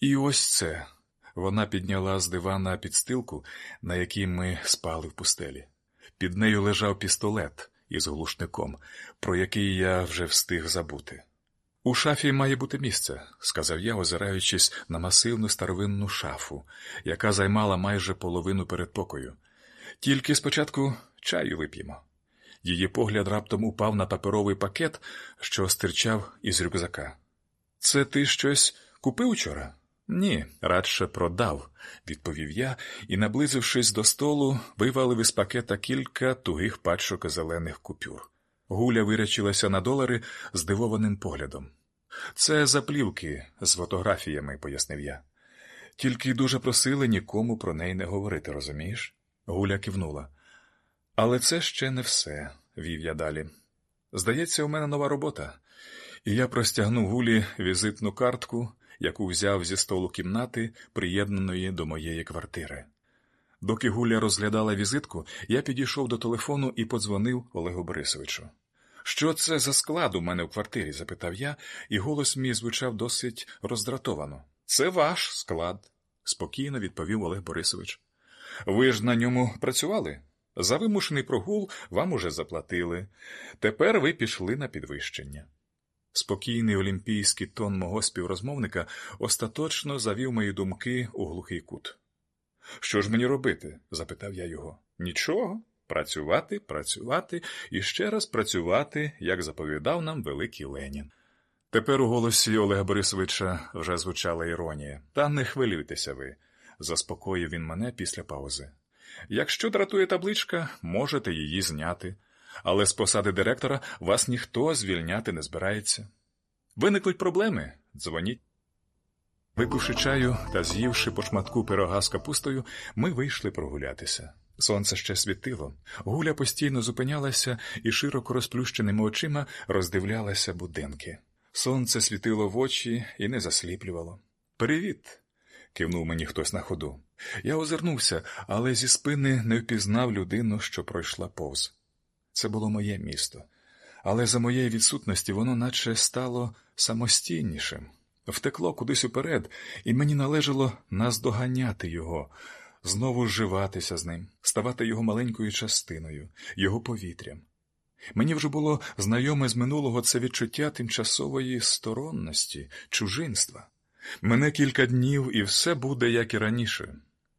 І ось це. Вона підняла з дивана підстилку, на якій ми спали в пустелі. Під нею лежав пістолет із глушником, про який я вже встиг забути. У шафі має бути місце, сказав я, озираючись на масивну старовинну шафу, яка займала майже половину передпокою. Тільки спочатку чаю вип'ємо. Її погляд раптом упав на паперовий пакет, що стирчав із рюкзака. Це ти щось купив учора? Ні, радше продав, відповів я і, наблизившись до столу, вивалив із пакета кілька тугих пачок зелених купюр. Гуля вирячилася на долари здивованим поглядом. Це заплівки з фотографіями, пояснив я. Тільки дуже просили нікому про неї не говорити, розумієш? Гуля кивнула. Але це ще не все, вів я далі. Здається, у мене нова робота, і я простягнув гулі візитну картку, яку взяв зі столу кімнати, приєднаної до моєї квартири. Доки Гуля розглядала візитку, я підійшов до телефону і подзвонив Олегу Борисовичу. Що це за склад у мене в квартирі? запитав я, і голос мій звучав досить роздратовано. Це ваш склад, спокійно відповів Олег Борисович. Ви ж на ньому працювали? За вимушений прогул вам уже заплатили. Тепер ви пішли на підвищення. Спокійний олімпійський тон мого співрозмовника остаточно завів мої думки у глухий кут. Що ж мені робити? запитав я його. Нічого. Працювати, працювати і ще раз працювати, як заповідав нам великий Ленін. Тепер у голосі Олега Борисовича вже звучала іронія. Та не хвилюйтеся ви, заспокоїв він мене після паузи. Якщо дратує табличка, можете її зняти, але з посади директора вас ніхто звільняти не збирається. Виникнуть проблеми дзвоніть. Випивши чаю та з'ївши по шматку пирога з капустою, ми вийшли прогулятися. Сонце ще світило, гуля постійно зупинялася і широко розплющеними очима роздивлялася будинки. Сонце світило в очі і не засліплювало. Привіт! кивнув мені хтось на ходу. Я озирнувся, але зі спини не впізнав людину, що пройшла повз. Це було моє місто, але за моєї відсутності воно наче стало самостійнішим, втекло кудись уперед, і мені належало наздоганяти його, знову зживатися з ним, ставати його маленькою частиною, його повітрям. Мені вже було знайоме з минулого це відчуття тимчасової сторонності, чужинства. Мене кілька днів, і все буде, як і раніше.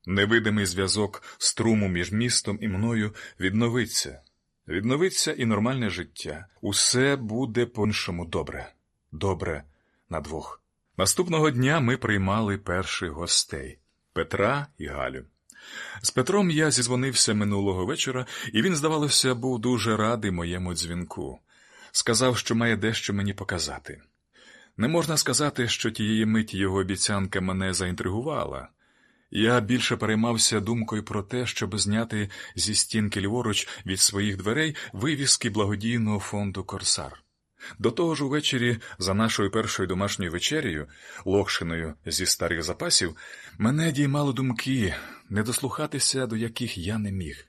Невидимий зв'язок струму між містом і мною відновиться. Відновиться і нормальне життя. Усе буде по-іншому добре. Добре на двох. Наступного дня ми приймали перших гостей Петра і Галю. З Петром я зізвонився минулого вечора, і він, здавалося, був дуже радий моєму дзвінку. Сказав, що має дещо мені показати. Не можна сказати, що тієї миті його обіцянка мене заінтригувала. Я більше переймався думкою про те, щоб зняти зі стінки ліворуч від своїх дверей вивіски благодійного фонду Корсар. До того ж, увечері, за нашою першою домашньою вечерею, локшиною зі старих запасів, мене діймали думки, не дослухатися, до яких я не міг.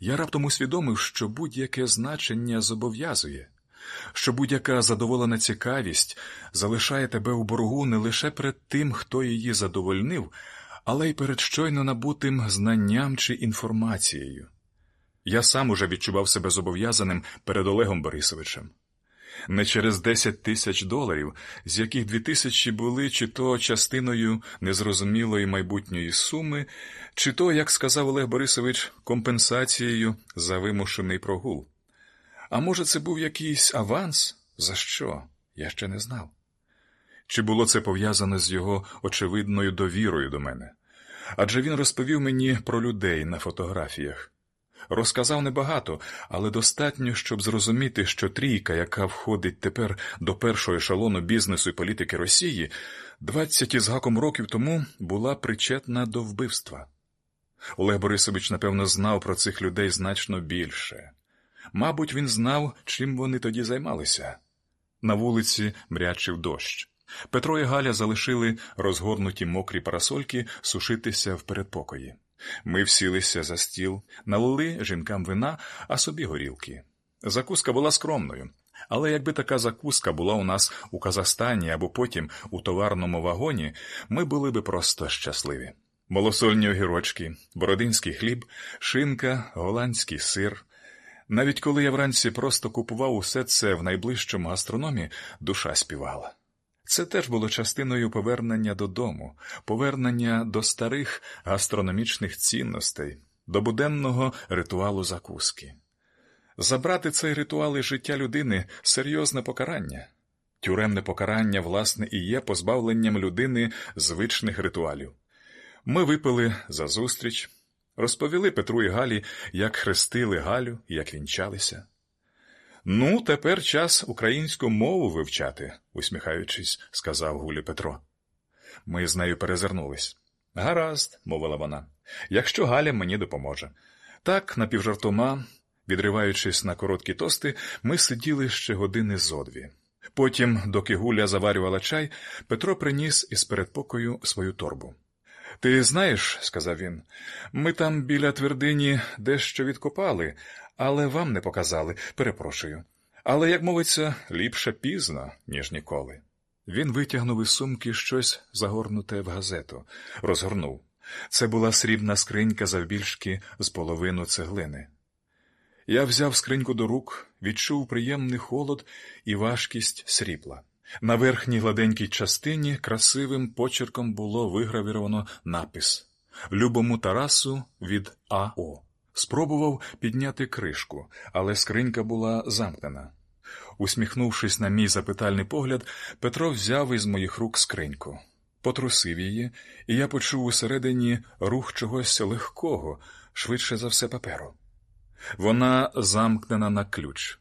Я раптом усвідомив, що будь-яке значення зобов'язує, що будь-яка задоволена цікавість залишає тебе у боргу не лише перед тим, хто її задовольнив, але й перед щойно набутим знанням чи інформацією. Я сам уже відчував себе зобов'язаним перед Олегом Борисовичем. Не через 10 тисяч доларів, з яких дві тисячі були чи то частиною незрозумілої майбутньої суми, чи то, як сказав Олег Борисович, компенсацією за вимушений прогул. А може, це був якийсь аванс? За що? Я ще не знав. Чи було це пов'язане з його очевидною довірою до мене? Адже він розповів мені про людей на фотографіях. Розказав небагато, але достатньо, щоб зрозуміти, що трійка, яка входить тепер до першого ешелону бізнесу і політики Росії, 20 із гаком років тому була причетна до вбивства. Олег Борисович, напевно, знав про цих людей значно більше. Мабуть, він знав, чим вони тоді займалися. На вулиці мрячив дощ. Петро і Галя залишили розгорнуті мокрі парасольки сушитися в передпокої. Ми всілися за стіл, налили жінкам вина, а собі горілки. Закуска була скромною. Але якби така закуска була у нас у Казахстані або потім у товарному вагоні, ми були би просто щасливі. Малосольні огірочки, бородинський хліб, шинка, голландський сир. Навіть коли я вранці просто купував усе це в найближчому гастрономі, душа співала. Це теж було частиною повернення додому, повернення до старих гастрономічних цінностей, до буденного ритуалу закуски. Забрати цей ритуал із життя людини серйозне покарання. Тюремне покарання, власне, і є позбавленням людини звичних ритуалів. Ми випили за зустріч, розповіли Петру і Галі, як хрестили Галю, як вінчалися. Ну, тепер час українську мову вивчати, усміхаючись, сказав Гулі Петро. Ми з нею перезирнулись. Гаразд, мовила вона, якщо Галя мені допоможе. Так, напівжартома, відриваючись на короткі тости, ми сиділи ще години зо дві. Потім, доки Гуля заварювала чай, Петро приніс із передпокою свою торбу. Ти знаєш, сказав він, ми там біля твердині дещо відкопали, але вам не показали, перепрошую. Але, як мовиться, ліпше пізно, ніж ніколи. Він витягнув із сумки щось загорнуте в газету, розгорнув. Це була срібна скринька завбільшки з половину цеглини. Я взяв скриньку до рук, відчув приємний холод і важкість срібла. На верхній гладенькій частині красивим почерком було вигравіровано напис Любому Тарасу від АО. Спробував підняти кришку, але скринька була замкнена. Усміхнувшись на мій запитальний погляд, Петро взяв із моїх рук скриньку, потрусив її, і я почув усередині рух чогось легкого, швидше за все паперу. Вона замкнена на ключ.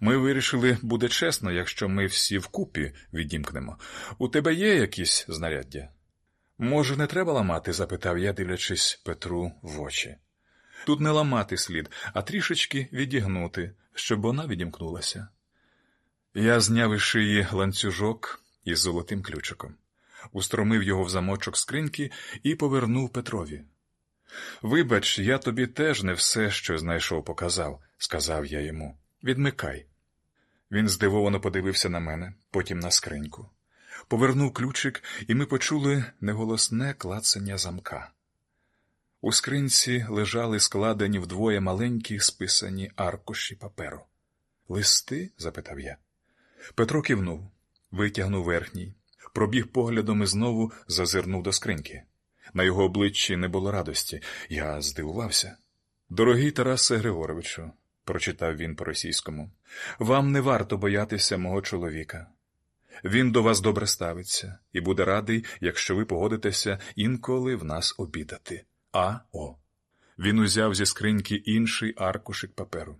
Ми вирішили, буде чесно, якщо ми всі вкупі відімкнемо. У тебе є якісь знаряддя? Може, не треба ламати? запитав я, дивлячись Петру в очі. Тут не ламати слід, а трішечки відігнути, щоб вона відімкнулася. Я зняв із шиї ланцюжок із золотим ключиком, устромив його в замочок скриньки і повернув Петрові. Вибач, я тобі теж не все, що знайшов, показав, сказав я йому. Відмикай. Він здивовано подивився на мене, потім на скриньку. Повернув ключик, і ми почули неголосне клацання замка. У скринці лежали складені вдвоє маленькі списані аркуші паперу. Листи? запитав я. Петро кивнув, витягнув верхній, пробіг поглядом і знову зазирнув до скриньки. На його обличчі не було радості. Я здивувався. Дорогий Тарасе Григоровичу, прочитав він по російському, вам не варто боятися мого чоловіка. Він до вас добре ставиться і буде радий, якщо ви погодитеся інколи в нас обідати. А О. Він узяв зі скриньки інший аркушик паперу.